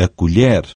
a colher